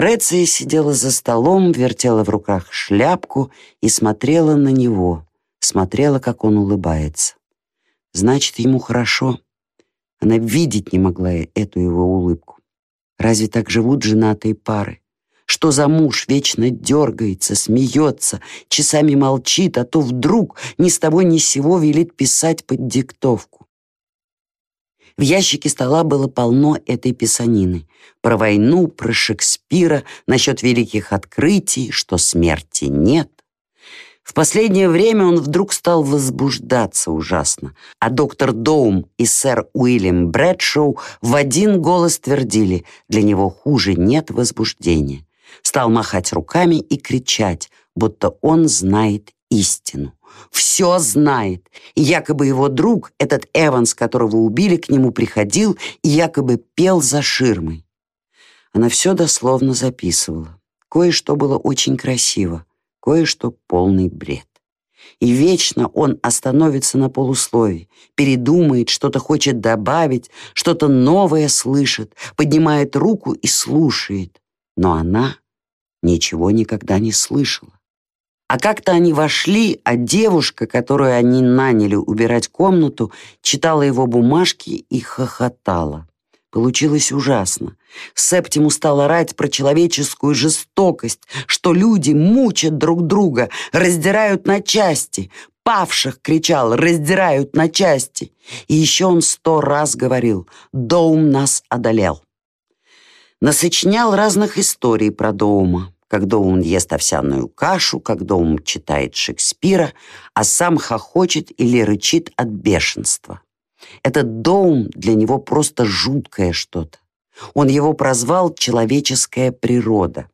Реция сидела за столом, вертела в руках шляпку и смотрела на него, смотрела, как он улыбается. Значит, ему хорошо. Она видеть не могла эту его улыбку. Разве так живут женатые пары? Что за муж вечно дергается, смеется, часами молчит, а то вдруг ни с того ни с сего велит писать под диктовку. В ящике стола было полно этой писанины. Про войну, про Шекспира, насчет великих открытий, что смерти нет. В последнее время он вдруг стал возбуждаться ужасно, а доктор Доум и сэр Уильям Брэдшоу в один голос твердили, для него хуже нет возбуждения. Стал махать руками и кричать, будто он знает истину все знает. И якобы его друг, этот Эванс, которого убили, к нему приходил и якобы пел за ширмой. Она все дословно записывала. Кое-что было очень красиво, кое-что полный бред. И вечно он остановится на полусловии, передумает, что-то хочет добавить, что-то новое слышит, поднимает руку и слушает. Но она ничего никогда не слышала. А как-то они вошли, а девушка, которую они наняли убирать комнату, читала его бумажки и хохотала. Получилось ужасно. Септиму стал орать про человеческую жестокость, что люди мучат друг друга, раздирают на части. Павших, кричал, раздирают на части. И еще он сто раз говорил, Доум нас одолел. Насочинял разных историй про Доума когда он ест овсяную кашу, когда он читает Шекспира, а сам хохочет или рычит от бешенства. Этот Доум для него просто жуткое что-то. Он его прозвал «человеческая природа».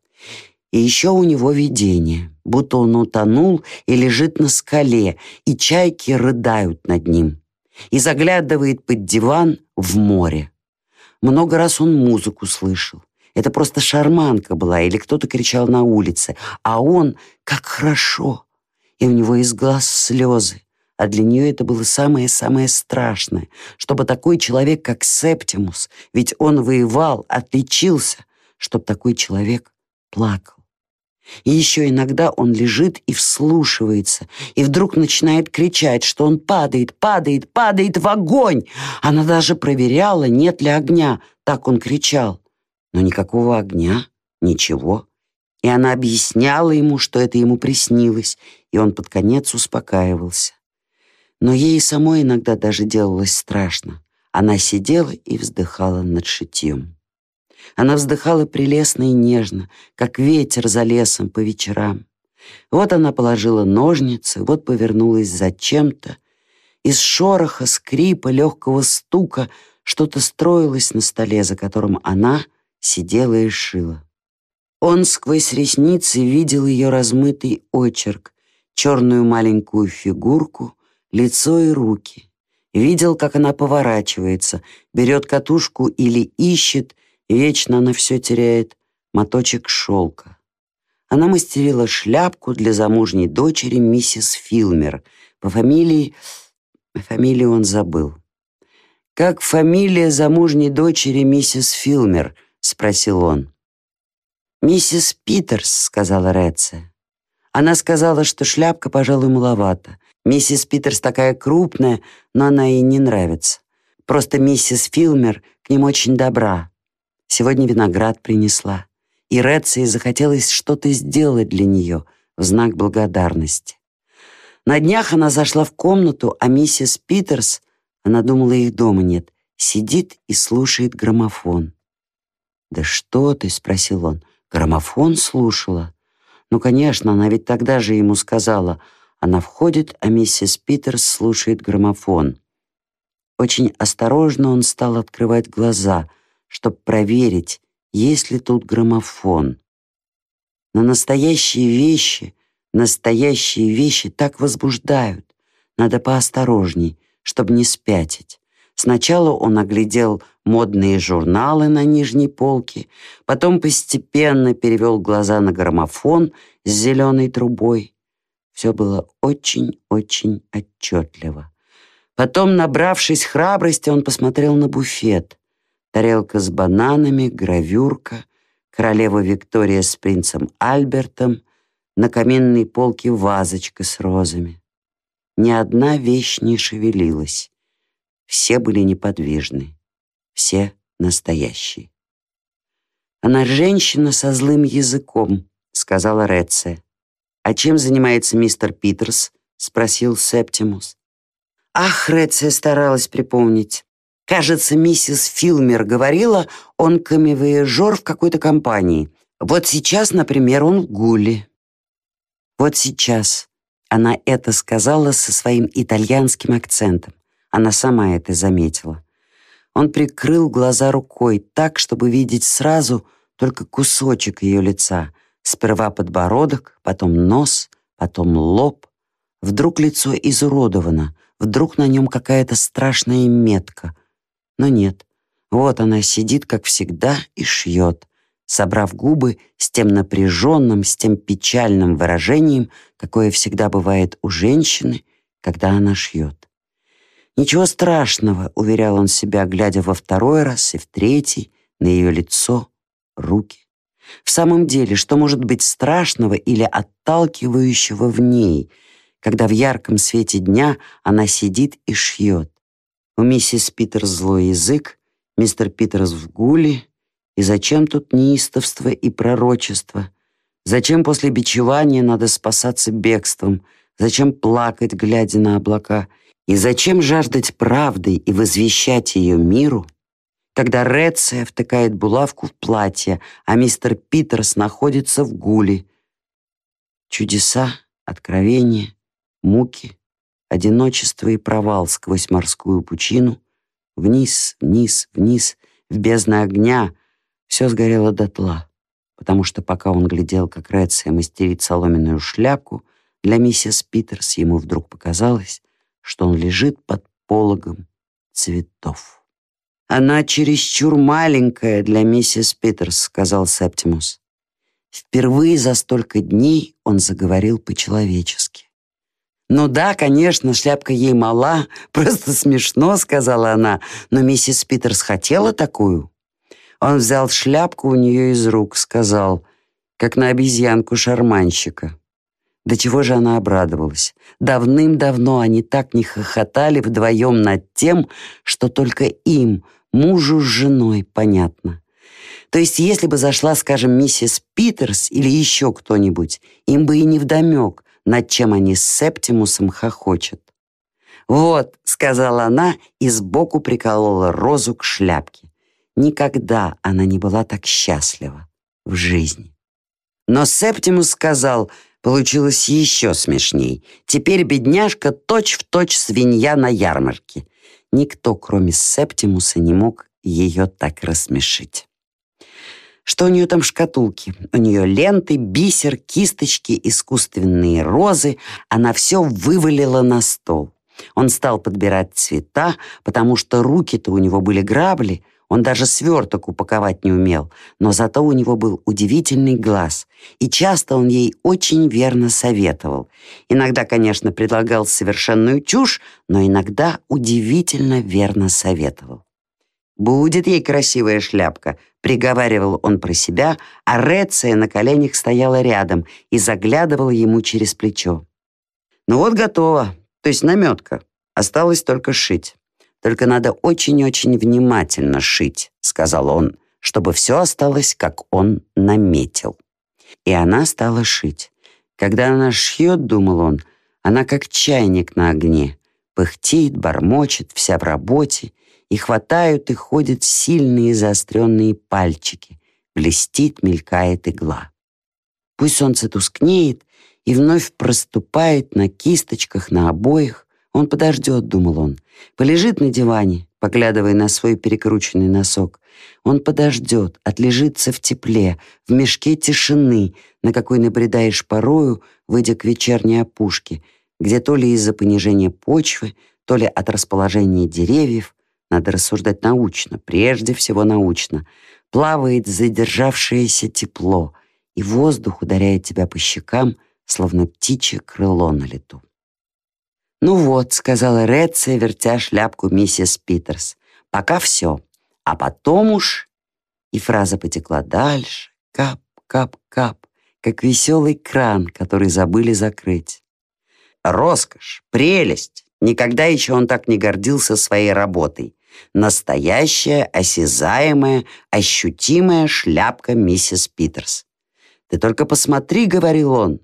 И еще у него видение, будто он утонул и лежит на скале, и чайки рыдают над ним. И заглядывает под диван в море. Много раз он музыку слышал. Это просто шарманка была, или кто-то кричал на улице. А он, как хорошо. И у него из глаз слезы. А для нее это было самое-самое страшное, чтобы такой человек, как Септимус, ведь он воевал, отличился, чтобы такой человек плакал. И еще иногда он лежит и вслушивается, и вдруг начинает кричать, что он падает, падает, падает в огонь. Она даже проверяла, нет ли огня, так он кричал но никакого огня, ничего. И она объясняла ему, что это ему приснилось, и он под конец успокаивался. Но ей самой иногда даже делалось страшно. Она сидела и вздыхала над шитьем. Она вздыхала прелестно и нежно, как ветер за лесом по вечерам. Вот она положила ножницы, вот повернулась зачем-то. Из шороха, скрипа, легкого стука что-то строилось на столе, за которым она сидела и шила. Он сквозь ресницы видел ее размытый очерк, черную маленькую фигурку, лицо и руки. Видел, как она поворачивается, берет катушку или ищет, вечно она все теряет, моточек шелка. Она мастерила шляпку для замужней дочери миссис Филмер. По фамилии... Фамилию он забыл. Как фамилия замужней дочери миссис Филмер —— спросил он. «Миссис Питерс», — сказала Реция. Она сказала, что шляпка, пожалуй, маловато. Миссис Питерс такая крупная, но она ей не нравится. Просто миссис Филмер к ним очень добра. Сегодня виноград принесла. И Реции захотелось что-то сделать для нее в знак благодарности. На днях она зашла в комнату, а миссис Питерс, она думала, их дома нет, сидит и слушает граммофон. «Да что ты?» — спросил он. «Граммофон слушала?» «Ну, конечно, она ведь тогда же ему сказала. Она входит, а миссис Питерс слушает граммофон». Очень осторожно он стал открывать глаза, чтобы проверить, есть ли тут граммофон. Но настоящие вещи, настоящие вещи так возбуждают. Надо поосторожней, чтобы не спятить. Сначала он оглядел модные журналы на нижней полке, потом постепенно перевел глаза на граммофон с зеленой трубой. Все было очень-очень отчетливо. Потом, набравшись храбрости, он посмотрел на буфет. Тарелка с бананами, гравюрка, королева Виктория с принцем Альбертом, на каменной полке вазочка с розами. Ни одна вещь не шевелилась. Все были неподвижны. Все настоящие. «Она женщина со злым языком», — сказала Реция. «А чем занимается мистер Питерс?» — спросил Септимус. Ах, Реция старалась припомнить. Кажется, миссис Филмер говорила, он камевояжер в какой-то компании. Вот сейчас, например, он в Гуле. Вот сейчас. Она это сказала со своим итальянским акцентом. Она сама это заметила. Он прикрыл глаза рукой так, чтобы видеть сразу только кусочек ее лица. Сперва подбородок, потом нос, потом лоб. Вдруг лицо изуродовано, вдруг на нем какая-то страшная метка. Но нет, вот она сидит, как всегда, и шьет, собрав губы с тем напряженным, с тем печальным выражением, какое всегда бывает у женщины, когда она шьет. «Ничего страшного», — уверял он себя, глядя во второй раз и в третий, на ее лицо, руки. В самом деле, что может быть страшного или отталкивающего в ней, когда в ярком свете дня она сидит и шьет? У миссис Питерс злой язык, мистер Питерс в гуле, и зачем тут неистовство и пророчество? Зачем после бичевания надо спасаться бегством? Зачем плакать, глядя на облака? И зачем жаждать правды и возвещать ее миру, когда Реция втыкает булавку в платье, а мистер Питерс находится в гуле? Чудеса, откровения, муки, одиночество и провал сквозь морскую пучину, вниз, вниз, вниз, в бездны огня, все сгорело дотла, потому что пока он глядел, как Реция мастерит соломенную шляпку, для миссис Питерс ему вдруг показалось, что он лежит под пологом цветов. «Она чересчур маленькая для миссис Питерс», — сказал Септимус. Впервые за столько дней он заговорил по-человечески. «Ну да, конечно, шляпка ей мала, просто смешно», — сказала она, «но миссис Питерс хотела такую». Он взял шляпку у нее из рук, сказал, как на обезьянку шарманщика. До чего же она обрадовалась. Давным-давно они так не хохотали вдвоем над тем, что только им, мужу с женой, понятно. То есть, если бы зашла, скажем, миссис Питерс или еще кто-нибудь, им бы и не вдомек, над чем они с Септимусом хохочут. «Вот», — сказала она и сбоку приколола розу к шляпке. Никогда она не была так счастлива в жизни. Но Септимус сказал — Получилось еще смешней. Теперь бедняжка точь-в-точь точь свинья на ярмарке. Никто, кроме Септимуса, не мог ее так рассмешить. Что у нее там в шкатулке? У нее ленты, бисер, кисточки, искусственные розы. Она все вывалила на стол. Он стал подбирать цвета, потому что руки-то у него были грабли — он даже сверток упаковать не умел, но зато у него был удивительный глаз, и часто он ей очень верно советовал. Иногда, конечно, предлагал совершенную чушь, но иногда удивительно верно советовал. «Будет ей красивая шляпка», — приговаривал он про себя, а Реция на коленях стояла рядом и заглядывала ему через плечо. «Ну вот готово, то есть наметка. Осталось только шить». Только надо очень-очень внимательно шить», — сказал он, чтобы все осталось, как он наметил. И она стала шить. Когда она шьет, думал он, она как чайник на огне, пыхтит, бормочет, вся в работе, и хватают и ходят сильные заостренные пальчики, блестит, мелькает игла. Пусть солнце тускнеет и вновь проступает на кисточках, на обоях, он подождет, думал он. Полежит на диване, поглядывая на свой перекрученный носок. Он подождет, отлежится в тепле, в мешке тишины, на какой набредаешь порою, выйдя к вечерней опушке, где то ли из-за понижения почвы, то ли от расположения деревьев, надо рассуждать научно, прежде всего научно, плавает задержавшееся тепло, и воздух ударяет тебя по щекам, словно птичье крыло на лету. «Ну вот», — сказала Реция, вертя шляпку миссис Питерс, — «пока все. А потом уж...» И фраза потекла дальше, кап, кап, кап, как веселый кран, который забыли закрыть. Роскошь, прелесть. Никогда еще он так не гордился своей работой. Настоящая, осязаемая, ощутимая шляпка миссис Питерс. «Ты только посмотри», — говорил он.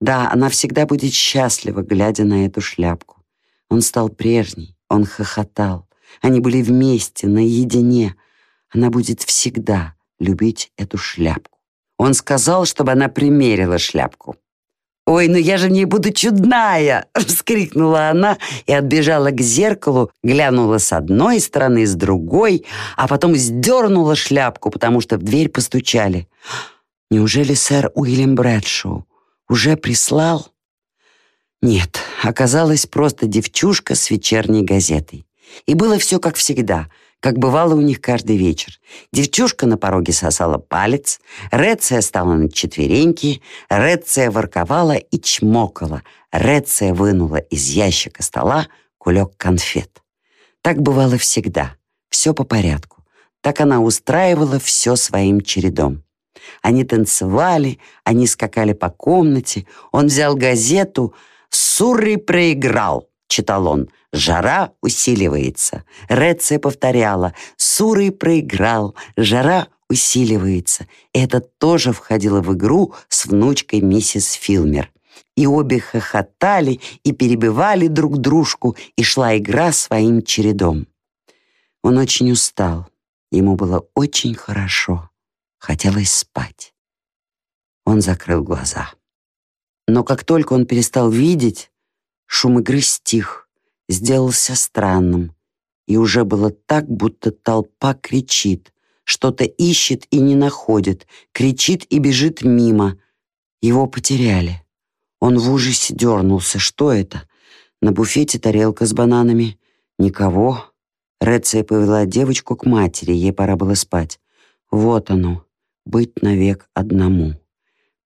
Да, она всегда будет счастлива, глядя на эту шляпку. Он стал прежний, он хохотал. Они были вместе, наедине. Она будет всегда любить эту шляпку. Он сказал, чтобы она примерила шляпку. «Ой, ну я же в ней буду чудная!» — вскрикнула она и отбежала к зеркалу, глянула с одной стороны, с другой, а потом сдернула шляпку, потому что в дверь постучали. «Неужели сэр Уильям Брэдшоу уже прислал?» Нет, оказалась просто девчушка с вечерней газетой. И было все как всегда — как бывало у них каждый вечер. Девчушка на пороге сосала палец, Реция стала на четвереньки, Реция ворковала и чмокала, Реция вынула из ящика стола кулек конфет. Так бывало всегда, все по порядку. Так она устраивала все своим чередом. Они танцевали, они скакали по комнате. Он взял газету «Сурри проиграл», читал он, Жара усиливается. Реция повторяла. Сурый проиграл. Жара усиливается. Это тоже входило в игру с внучкой миссис Филмер. И обе хохотали и перебивали друг дружку, и шла игра своим чередом. Он очень устал. Ему было очень хорошо. Хотелось спать. Он закрыл глаза. Но как только он перестал видеть, шум игры стих сделался странным. И уже было так, будто толпа кричит, что-то ищет и не находит, кричит и бежит мимо. Его потеряли. Он в ужасе дернулся. Что это? На буфете тарелка с бананами. Никого. Реция повела девочку к матери, ей пора было спать. Вот оно, быть навек одному.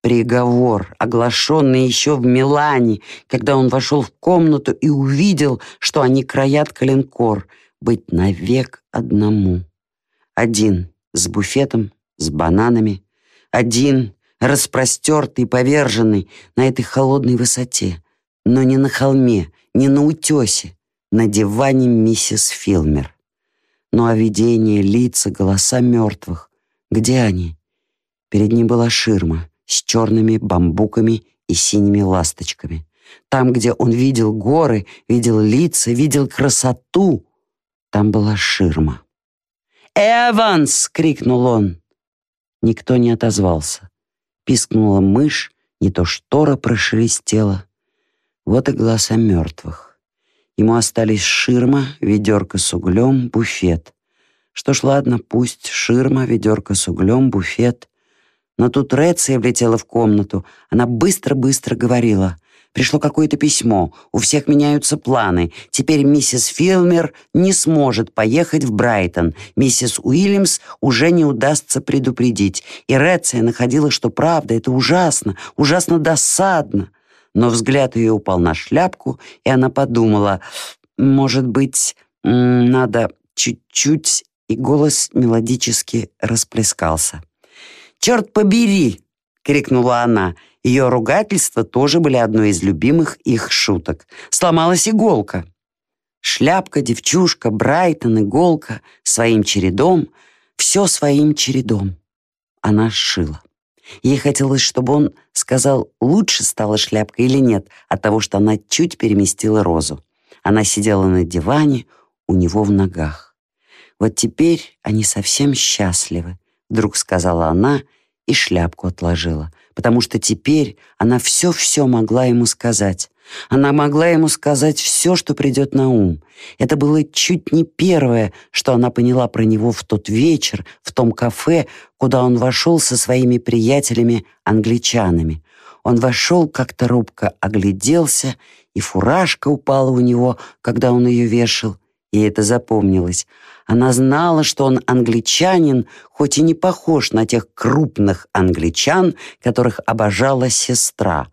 Приговор, оглашенный еще в Милане, когда он вошел в комнату и увидел, что они краят коленкор, быть навек одному. Один с буфетом, с бананами, один распростертый, поверженный на этой холодной высоте, но не на холме, не на утесе, на диване миссис Филмер. Ну а видение, лица, голоса мертвых, где они? Перед ним была ширма — с черными бамбуками и синими ласточками. Там, где он видел горы, видел лица, видел красоту, там была ширма. «Эванс!» — крикнул он. Никто не отозвался. Пискнула мышь, не то штора прошелестела. Вот и голоса мертвых. Ему остались ширма, ведерко с углем, буфет. Что ж, ладно, пусть ширма, ведерко с углем, буфет. Но тут Реция влетела в комнату. Она быстро-быстро говорила. «Пришло какое-то письмо. У всех меняются планы. Теперь миссис Филмер не сможет поехать в Брайтон. Миссис Уильямс уже не удастся предупредить. И Реция находила, что правда, это ужасно, ужасно досадно. Но взгляд ее упал на шляпку, и она подумала, может быть, надо чуть-чуть, и голос мелодически расплескался. «Черт побери!» — крикнула она. Ее ругательства тоже были одной из любимых их шуток. Сломалась иголка. Шляпка, девчушка, Брайтон, иголка своим чередом, все своим чередом. Она сшила. Ей хотелось, чтобы он сказал, лучше стала шляпка или нет, от того, что она чуть переместила розу. Она сидела на диване у него в ногах. Вот теперь они совсем счастливы вдруг сказала она и шляпку отложила, потому что теперь она все-все могла ему сказать. Она могла ему сказать все, что придет на ум. Это было чуть не первое, что она поняла про него в тот вечер, в том кафе, куда он вошел со своими приятелями-англичанами. Он вошел как-то робко, огляделся, и фуражка упала у него, когда он ее вешал, и это запомнилось. Она знала, что он англичанин, хоть и не похож на тех крупных англичан, которых обожала сестра.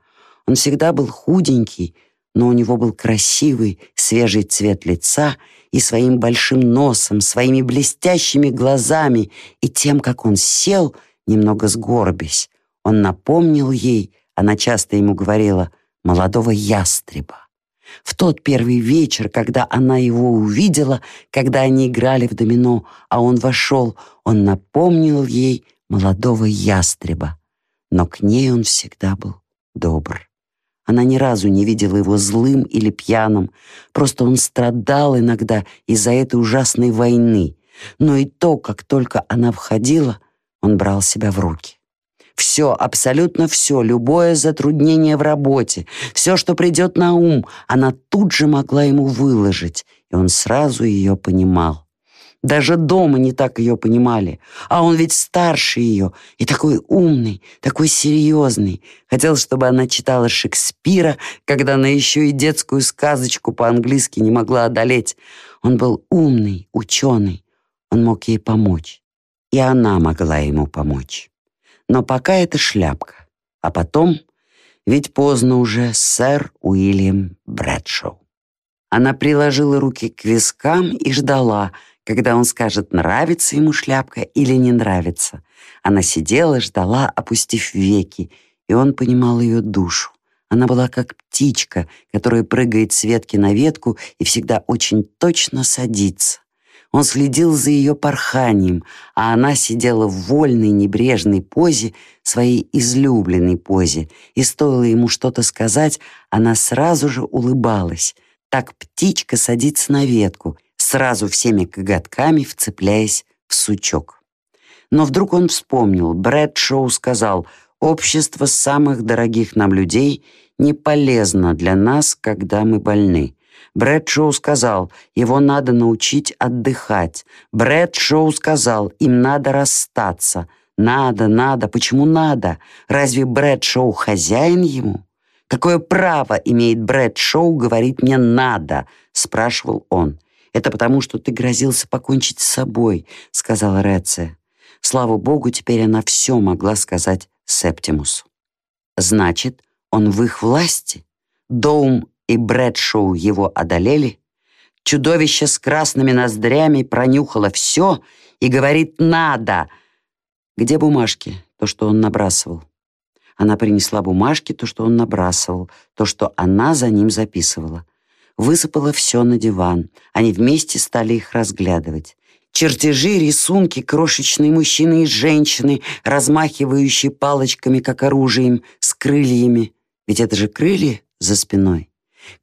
Он всегда был худенький, но у него был красивый, свежий цвет лица и своим большим носом, своими блестящими глазами и тем, как он сел, немного сгорбясь. Он напомнил ей, она часто ему говорила, молодого ястреба. В тот первый вечер, когда она его увидела, когда они играли в домино, а он вошел, он напомнил ей молодого ястреба. Но к ней он всегда был добр. Она ни разу не видела его злым или пьяным, просто он страдал иногда из-за этой ужасной войны. Но и то, как только она входила, он брал себя в руки. Все, абсолютно все, любое затруднение в работе, все, что придет на ум, она тут же могла ему выложить, и он сразу ее понимал. Даже дома не так ее понимали. А он ведь старше ее и такой умный, такой серьезный. Хотел, чтобы она читала Шекспира, когда она еще и детскую сказочку по-английски не могла одолеть. Он был умный, ученый. Он мог ей помочь. И она могла ему помочь. Но пока это шляпка. А потом, ведь поздно уже, сэр Уильям Брэдшоу. Она приложила руки к вискам и ждала, когда он скажет, нравится ему шляпка или не нравится. Она сидела, ждала, опустив веки, и он понимал ее душу. Она была как птичка, которая прыгает с ветки на ветку и всегда очень точно садится. Он следил за ее порханием, а она сидела в вольной, небрежной позе, своей излюбленной позе, и стоило ему что-то сказать, она сразу же улыбалась. Так птичка садится на ветку, сразу всеми коготками вцепляясь в сучок. Но вдруг он вспомнил, Брэд Шоу сказал, «Общество самых дорогих нам людей не полезно для нас, когда мы больны». Брэд Шоу сказал, его надо научить отдыхать. Брэд Шоу сказал, им надо расстаться. Надо, надо, почему надо? Разве Брэд Шоу хозяин ему? Какое право имеет Брэд Шоу говорить мне «надо», спрашивал он. «Это потому, что ты грозился покончить с собой», — сказала Реция. Слава богу, теперь она все могла сказать Септимусу. «Значит, он в их власти?» Доум и Брэдшоу его одолели? Чудовище с красными ноздрями пронюхало все и говорит «надо». Где бумажки? То, что он набрасывал. Она принесла бумажки, то, что он набрасывал, то, что она за ним записывала высыпала все на диван. Они вместе стали их разглядывать. Чертежи, рисунки, крошечные мужчины и женщины, размахивающие палочками, как оружием, с крыльями. Ведь это же крылья за спиной.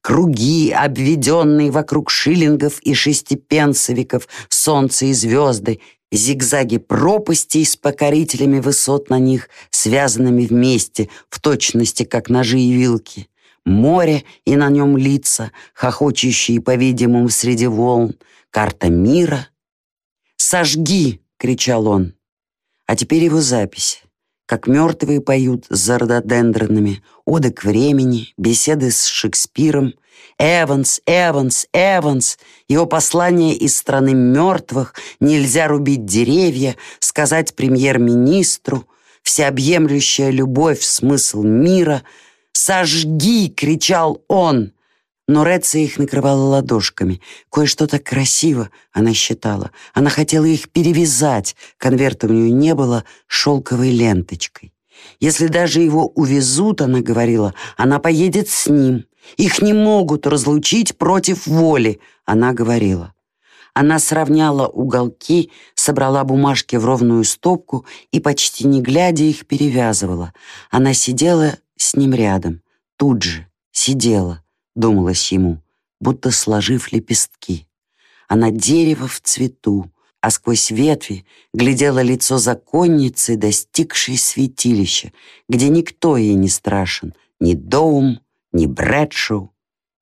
Круги, обведенные вокруг шиллингов и шестипенсовиков, солнце и звезды, зигзаги пропастей с покорителями высот на них, связанными вместе, в точности, как ножи и вилки море и на нем лица, хохочущие, по-видимому, среди волн, карта мира. «Сожги!» — кричал он. А теперь его записи. Как мертвые поют за рододендронами, оды к времени, беседы с Шекспиром, Эванс, Эванс, Эванс, его послание из страны мертвых, нельзя рубить деревья, сказать премьер-министру, всеобъемлющая любовь, смысл мира — «Сожги!» — кричал он. Но Реция их накрывала ладошками. Кое-что так красиво, она считала. Она хотела их перевязать. Конверта у нее не было шелковой ленточкой. Если даже его увезут, она говорила, она поедет с ним. Их не могут разлучить против воли, она говорила. Она сравняла уголки, собрала бумажки в ровную стопку и, почти не глядя, их перевязывала. Она сидела с ним рядом, тут же, сидела, думалось ему, будто сложив лепестки. Она дерево в цвету, а сквозь ветви глядело лицо законницы, достигшей святилища, где никто ей не страшен, ни Доум, ни Брэдшоу.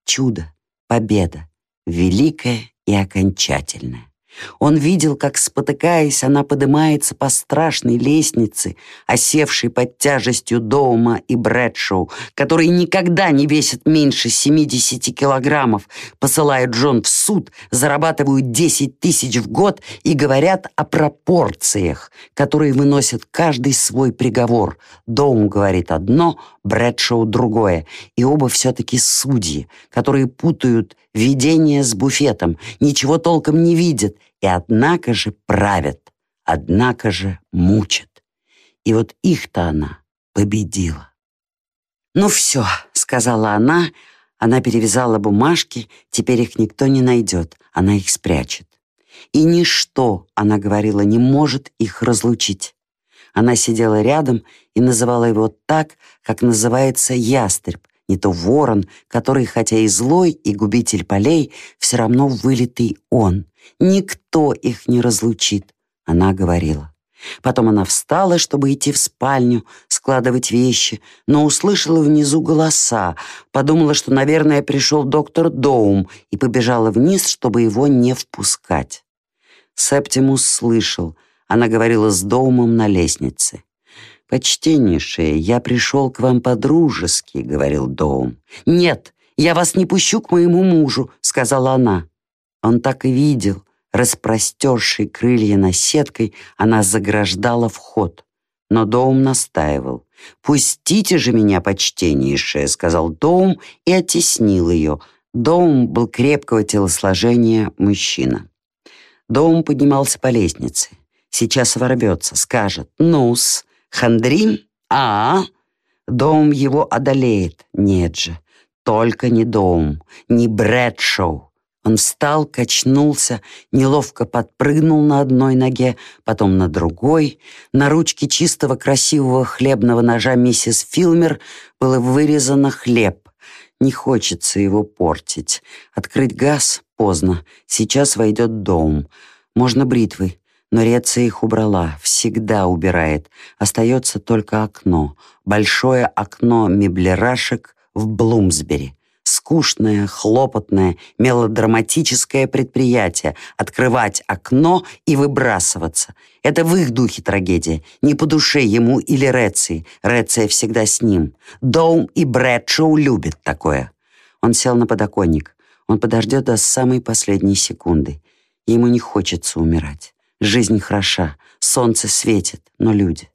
Чудо, победа, великая и окончательная. Он видел, как, спотыкаясь, она поднимается по страшной лестнице, осевшей под тяжестью Доума и Брэдшоу, которые никогда не весят меньше 70 килограммов, посылают Джон в суд, зарабатывают 10 тысяч в год и говорят о пропорциях, которые выносят каждый свой приговор. Доум говорит одно, Брэдшоу другое, и оба все-таки судьи, которые путают видение с буфетом, ничего толком не видят и однако же правят, однако же мучат. И вот их-то она победила. «Ну все», — сказала она, она перевязала бумажки, теперь их никто не найдет, она их спрячет. И ничто, она говорила, не может их разлучить. Она сидела рядом и называла его так, как называется ястреб, не то ворон, который, хотя и злой, и губитель полей, все равно вылитый он. Никто их не разлучит, она говорила. Потом она встала, чтобы идти в спальню, складывать вещи, но услышала внизу голоса, подумала, что, наверное, пришел доктор Доум, и побежала вниз, чтобы его не впускать. Септимус слышал. Она говорила с Доумом на лестнице. «Почтеннейшие, я пришел к вам по-дружески», — говорил Доум. «Нет, я вас не пущу к моему мужу», — сказала она. Он так и видел. Распростершей крылья на сеткой, она заграждала вход. Но Доум настаивал. «Пустите же меня, почтеннейшая», — сказал Доум и оттеснил ее. Доум был крепкого телосложения мужчина. Доум поднимался по лестнице. Сейчас ворвется, скажет «Ну-с, хандрим? А, -а, а Доум его одолеет. Нет же, только не Доум, не Брэдшоу. Он встал, качнулся, неловко подпрыгнул на одной ноге, потом на другой. На ручке чистого красивого хлебного ножа миссис Филмер было вырезано хлеб. Не хочется его портить. Открыть газ поздно. Сейчас войдет дом. Можно бритвы. Но Реция их убрала, всегда убирает. Остается только окно. Большое окно меблерашек в Блумсбери. Скучное, хлопотное, мелодраматическое предприятие — открывать окно и выбрасываться. Это в их духе трагедия. Не по душе ему или Реции. Реция всегда с ним. Доум и Брэдшоу любят такое. Он сел на подоконник. Он подождет до самой последней секунды. Ему не хочется умирать. Жизнь хороша, солнце светит, но люди.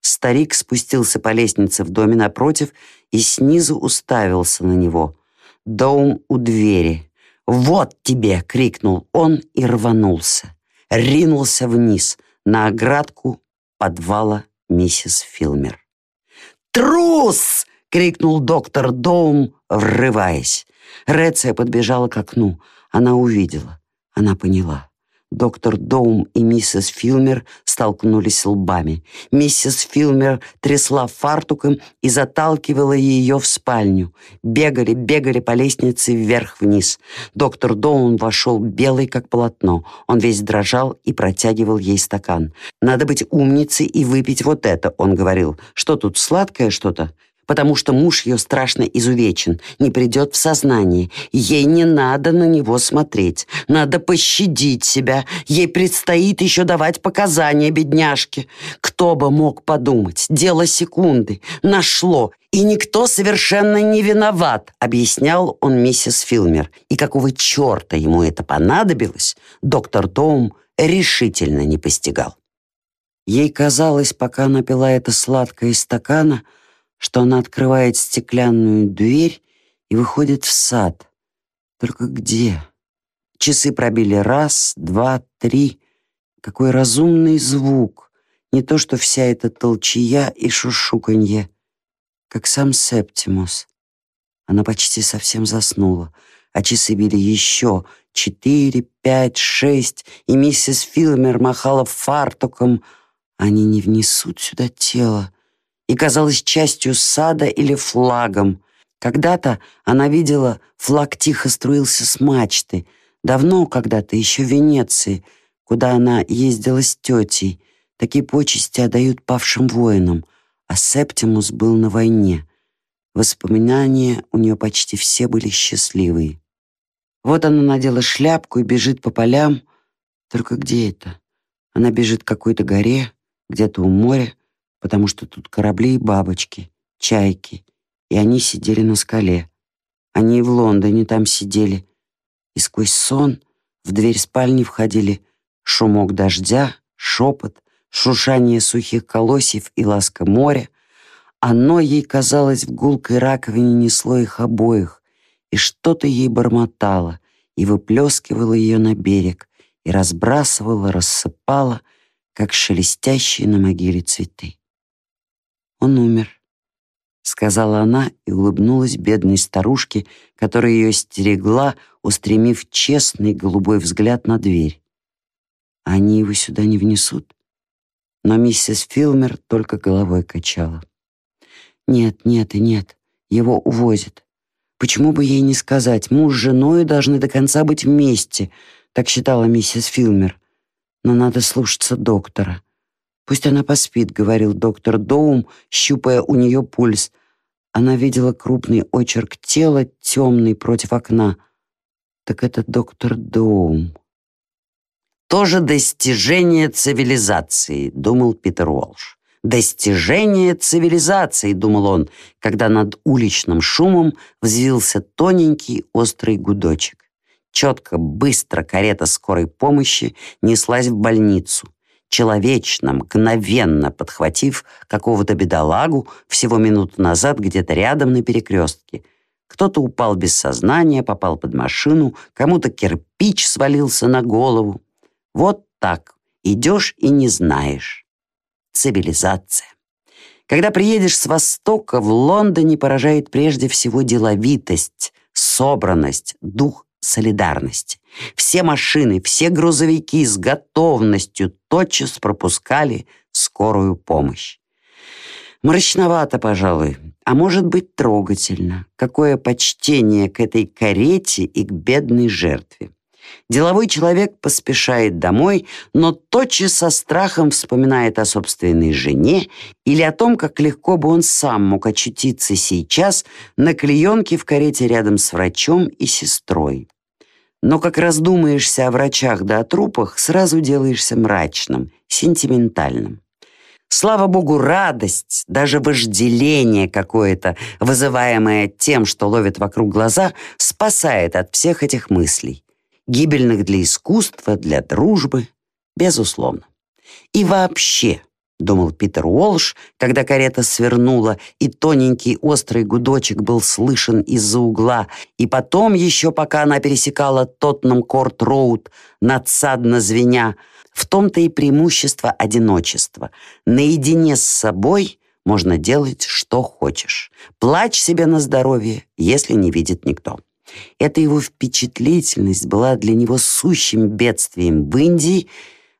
Старик спустился по лестнице в доме напротив и снизу уставился на него. Доум у двери. «Вот тебе!» — крикнул он и рванулся. Ринулся вниз, на оградку подвала миссис Филмер. «Трус!» — крикнул доктор Доум, врываясь. Реция подбежала к окну. Она увидела. Она поняла. Доктор Доум и миссис Филмер столкнулись лбами. Миссис Филмер трясла фартуком и заталкивала ее в спальню. Бегали, бегали по лестнице вверх-вниз. Доктор Доум вошел белый, как полотно. Он весь дрожал и протягивал ей стакан. «Надо быть умницей и выпить вот это», — он говорил. «Что тут, сладкое что-то?» Потому что муж ее страшно изувечен, не придет в сознание. Ей не надо на него смотреть. Надо пощадить себя. Ей предстоит еще давать показания бедняжке. Кто бы мог подумать? Дело секунды. Нашло. И никто совершенно не виноват, объяснял он миссис Филмер. И какого черта ему это понадобилось, доктор Доум решительно не постигал. Ей казалось, пока она пила это сладкое из стакана, что она открывает стеклянную дверь и выходит в сад. Только где? Часы пробили раз, два, три. Какой разумный звук. Не то, что вся эта толчья и шушуканье. Как сам Септимус. Она почти совсем заснула, а часы били еще четыре, пять, шесть, и миссис Филмер махала фартуком. Они не внесут сюда тело и казалась частью сада или флагом. Когда-то она видела, флаг тихо струился с мачты. Давно когда-то, еще в Венеции, куда она ездила с тетей. Такие почести отдают павшим воинам, а Септимус был на войне. Воспоминания у нее почти все были счастливые. Вот она надела шляпку и бежит по полям. Только где это? Она бежит к какой-то горе, где-то у моря, потому что тут корабли и бабочки, чайки, и они сидели на скале. Они и в Лондоне там сидели. И сквозь сон в дверь спальни входили шумок дождя, шепот, шуршание сухих колосьев и ласка моря. Оно ей казалось в гулкой раковине несло их обоих, и что-то ей бормотало, и выплескивало ее на берег, и разбрасывало, рассыпало, как шелестящие на могиле цветы. Он умер сказала она и улыбнулась бедной старушке, которая ее стерегла, устремив честный голубой взгляд на дверь. Они его сюда не внесут? Но миссис Филмер только головой качала. Нет, нет и нет, его увозят. Почему бы ей не сказать, муж с женой должны до конца быть вместе, так считала миссис Филмер. Но надо слушаться доктора. «Пусть она поспит», — говорил доктор Доум, щупая у нее пульс. Она видела крупный очерк тела, темный против окна. Так это доктор Доум. «Тоже достижение цивилизации», — думал Питер Уолш. «Достижение цивилизации», — думал он, когда над уличным шумом взвился тоненький острый гудочек. Четко, быстро карета скорой помощи неслась в больницу человечно, мгновенно подхватив какого-то бедолагу всего минуту назад где-то рядом на перекрестке. Кто-то упал без сознания, попал под машину, кому-то кирпич свалился на голову. Вот так. Идешь и не знаешь. Цивилизация. Когда приедешь с Востока, в Лондоне поражает прежде всего деловитость, собранность, дух солидарности. Все машины, все грузовики с готовностью тотчас пропускали скорую помощь. Мрачновато, пожалуй, а может быть трогательно. Какое почтение к этой карете и к бедной жертве. Деловой человек поспешает домой, но тотчас со страхом вспоминает о собственной жене или о том, как легко бы он сам мог очутиться сейчас на клеенке в карете рядом с врачом и сестрой. Но как раздумаешься о врачах да о трупах, сразу делаешься мрачным, сентиментальным. Слава богу, радость, даже вожделение какое-то, вызываемое тем, что ловит вокруг глаза, спасает от всех этих мыслей. Гибельных для искусства, для дружбы, безусловно. И вообще, — думал Питер Уолш, когда карета свернула, и тоненький острый гудочек был слышен из-за угла, и потом еще пока она пересекала Тоттенхэм Корт-Роуд, надсадно звеня, в том-то и преимущество одиночества. Наедине с собой можно делать, что хочешь. Плачь себе на здоровье, если не видит никто. Эта его впечатлительность была для него сущим бедствием в Индии,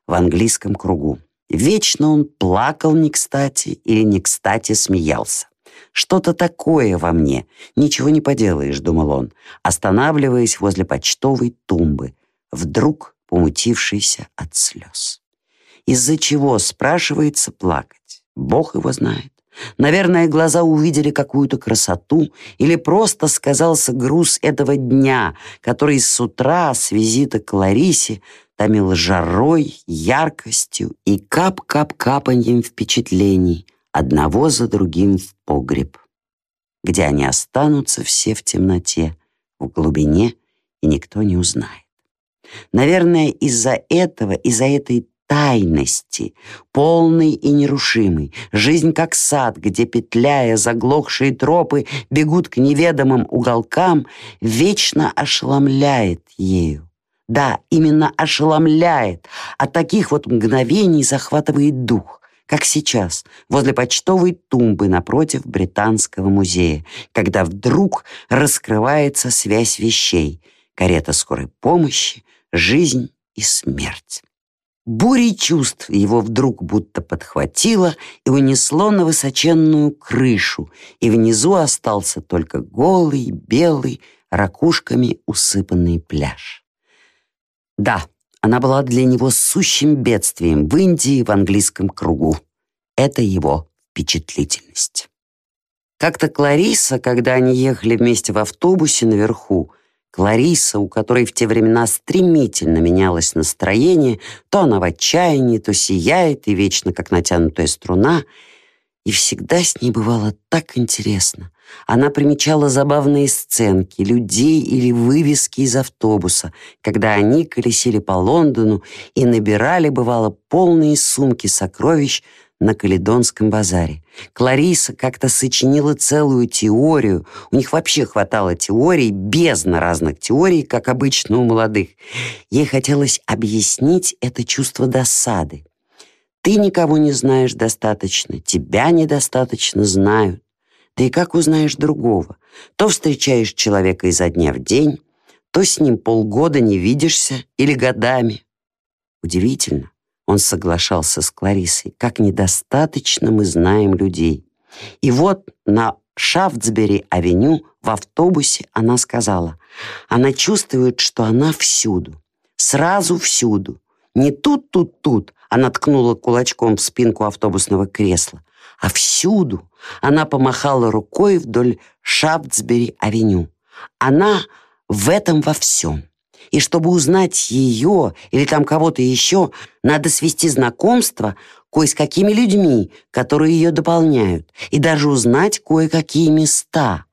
в английском кругу. Вечно он плакал не кстати или не кстати смеялся. «Что-то такое во мне. Ничего не поделаешь», — думал он, останавливаясь возле почтовой тумбы, вдруг помутившийся от слез. Из-за чего, спрашивается, плакать? Бог его знает. Наверное, глаза увидели какую-то красоту или просто сказался груз этого дня, который с утра с визита к Ларисе томил жарой, яркостью и кап-кап-капаньем впечатлений одного за другим в погреб, где они останутся все в темноте, в глубине, и никто не узнает. Наверное, из-за этого, из-за этой тайности, полной и нерушимой, жизнь как сад, где, петляя заглохшие тропы, бегут к неведомым уголкам, вечно ошеломляет ею. Да, именно ошеломляет. От таких вот мгновений захватывает дух, как сейчас, возле почтовой тумбы напротив Британского музея, когда вдруг раскрывается связь вещей, карета скорой помощи, жизнь и смерть. Бурей чувств его вдруг будто подхватило и унесло на высоченную крышу, и внизу остался только голый, белый, ракушками усыпанный пляж. Да, она была для него сущим бедствием в Индии в английском кругу. Это его впечатлительность. Как-то Клариса, когда они ехали вместе в автобусе наверху, Клариса, у которой в те времена стремительно менялось настроение, то она в отчаянии, то сияет и вечно как натянутая струна, и всегда с ней бывало так интересно. Она примечала забавные сценки, людей или вывески из автобуса, когда они колесили по Лондону и набирали, бывало, полные сумки сокровищ на Каледонском базаре. Клариса как-то сочинила целую теорию. У них вообще хватало теорий, бездна разных теорий, как обычно у молодых. Ей хотелось объяснить это чувство досады. Ты никого не знаешь достаточно, тебя недостаточно знают. Да и как узнаешь другого? То встречаешь человека изо дня в день, то с ним полгода не видишься или годами. Удивительно, он соглашался с Кларисой, как недостаточно мы знаем людей. И вот на Шафтсбери-авеню в автобусе она сказала, она чувствует, что она всюду, сразу всюду. Не тут, тут, тут, она ткнула кулачком в спинку автобусного кресла, а всюду. Она помахала рукой вдоль Шафтсбери-авеню. Она в этом во всем. И чтобы узнать ее или там кого-то еще, надо свести знакомство кое с какими людьми, которые ее дополняют, и даже узнать кое-какие места.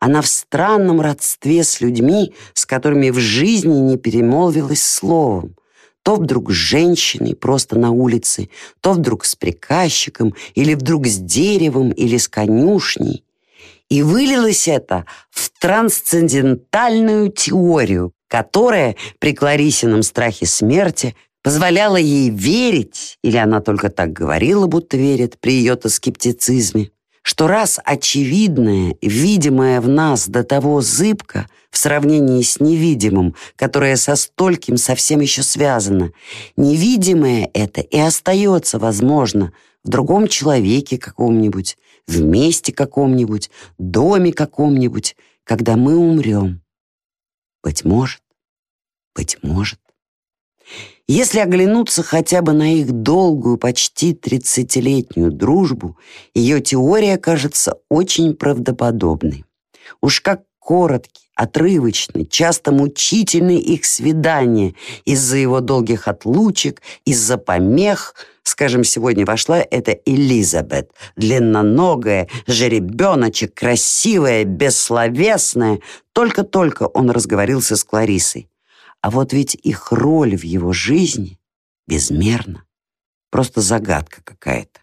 Она в странном родстве с людьми, с которыми в жизни не перемолвилась словом. То вдруг с женщиной просто на улице, то вдруг с приказчиком, или вдруг с деревом, или с конюшней. И вылилось это в трансцендентальную теорию, которая при Кларисином страхе смерти позволяла ей верить, или она только так говорила, будто верит, при ее-то скептицизме, что раз очевидное, видимое в нас до того зыбко в сравнении с невидимым, которое со стольким совсем еще связано, невидимое это и остается, возможно, в другом человеке каком-нибудь, в месте каком-нибудь, доме каком-нибудь, когда мы умрем. Быть может, быть может. Если оглянуться хотя бы на их долгую, почти тридцатилетнюю дружбу, ее теория кажется очень правдоподобной. Уж как короткий, отрывочный, часто мучительный их свидания из-за его долгих отлучек, из-за помех. Скажем, сегодня вошла эта Элизабет, длинноногая, жеребеночек, красивая, бессловесная. Только-только он разговорился с Кларисой. А вот ведь их роль в его жизни безмерна. Просто загадка какая-то.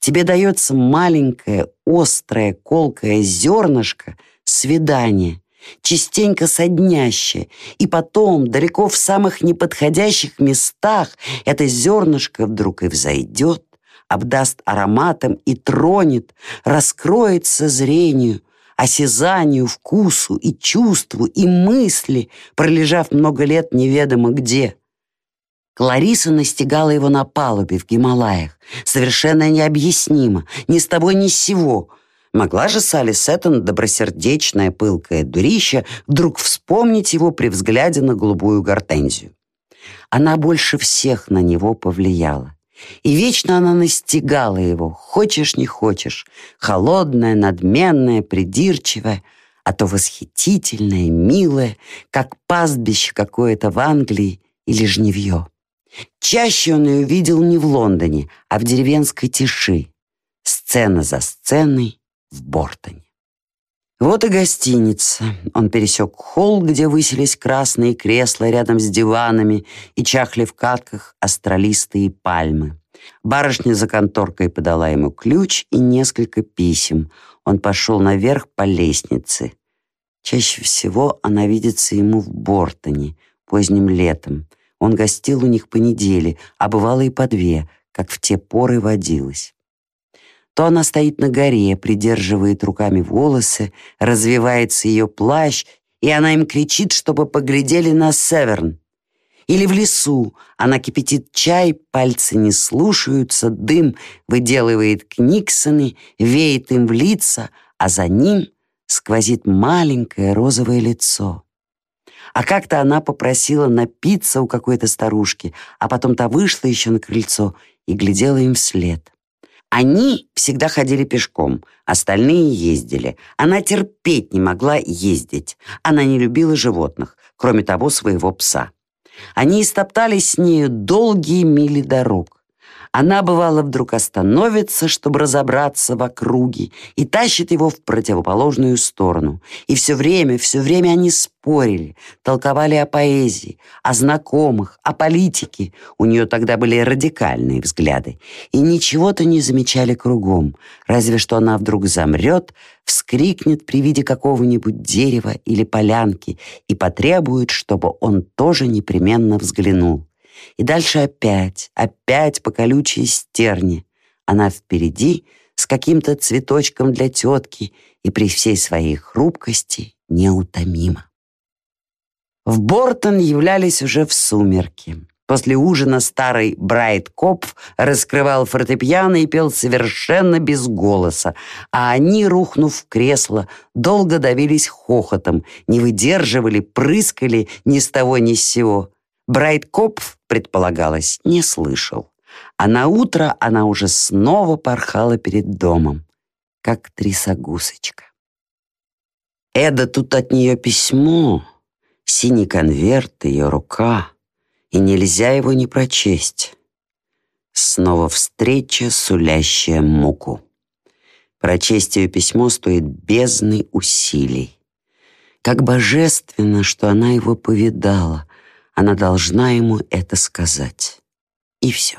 Тебе дается маленькое, острое, колкое зернышко свидание, частенько соднящее, и потом, далеко в самых неподходящих местах, это зернышко вдруг и взойдет, обдаст ароматом и тронет, раскроется зрению, осязанию, вкусу и чувству, и мысли, пролежав много лет неведомо где. Клариса настигала его на палубе в Гималаях. Совершенно необъяснимо. Ни с тобой, ни с сего. Могла же Салли Сеттон, добросердечная, пылкая дурища, вдруг вспомнить его при взгляде на голубую гортензию. Она больше всех на него повлияла. И вечно она настигала его, хочешь не хочешь, холодная, надменная, придирчивая, а то восхитительная, милая, как пастбище какое-то в Англии или жневье. Чаще он ее видел не в Лондоне, а в деревенской тиши, сцена за сценой в Бортоне. Вот и гостиница. Он пересек холл, где высились красные кресла рядом с диванами и чахли в катках астролистые пальмы. Барышня за конторкой подала ему ключ и несколько писем. Он пошел наверх по лестнице. Чаще всего она видится ему в Бортоне, поздним летом. Он гостил у них по неделе, а бывало и по две, как в те поры водилось то она стоит на горе, придерживает руками волосы, развивается ее плащ, и она им кричит, чтобы поглядели на Северн. Или в лесу она кипятит чай, пальцы не слушаются, дым выделывает книксоны, веет им в лица, а за ним сквозит маленькое розовое лицо. А как-то она попросила напиться у какой-то старушки, а потом та вышла еще на крыльцо и глядела им вслед. Они всегда ходили пешком, остальные ездили. Она терпеть не могла ездить. Она не любила животных, кроме того своего пса. Они истоптались с нею долгие мили дорог. Она, бывало, вдруг остановится, чтобы разобраться в округе, и тащит его в противоположную сторону. И все время, все время они спорили, толковали о поэзии, о знакомых, о политике. У нее тогда были радикальные взгляды. И ничего-то не замечали кругом, разве что она вдруг замрет, вскрикнет при виде какого-нибудь дерева или полянки и потребует, чтобы он тоже непременно взглянул. И дальше опять, опять по колючей стерне. Она впереди с каким-то цветочком для тетки и при всей своей хрупкости неутомима. В Бортон являлись уже в сумерки. После ужина старый Брайт Копф раскрывал фортепиано и пел совершенно без голоса, а они, рухнув в кресло, долго давились хохотом, не выдерживали, прыскали ни с того ни с сего. Брайт Копф, предполагалось, не слышал. А на утро она уже снова порхала перед домом, как трясогусочка. Эда тут от нее письмо, синий конверт, ее рука — и нельзя его не прочесть. Снова встреча, сулящая муку. Прочесть ее письмо стоит бездны усилий. Как божественно, что она его повидала. Она должна ему это сказать. И все.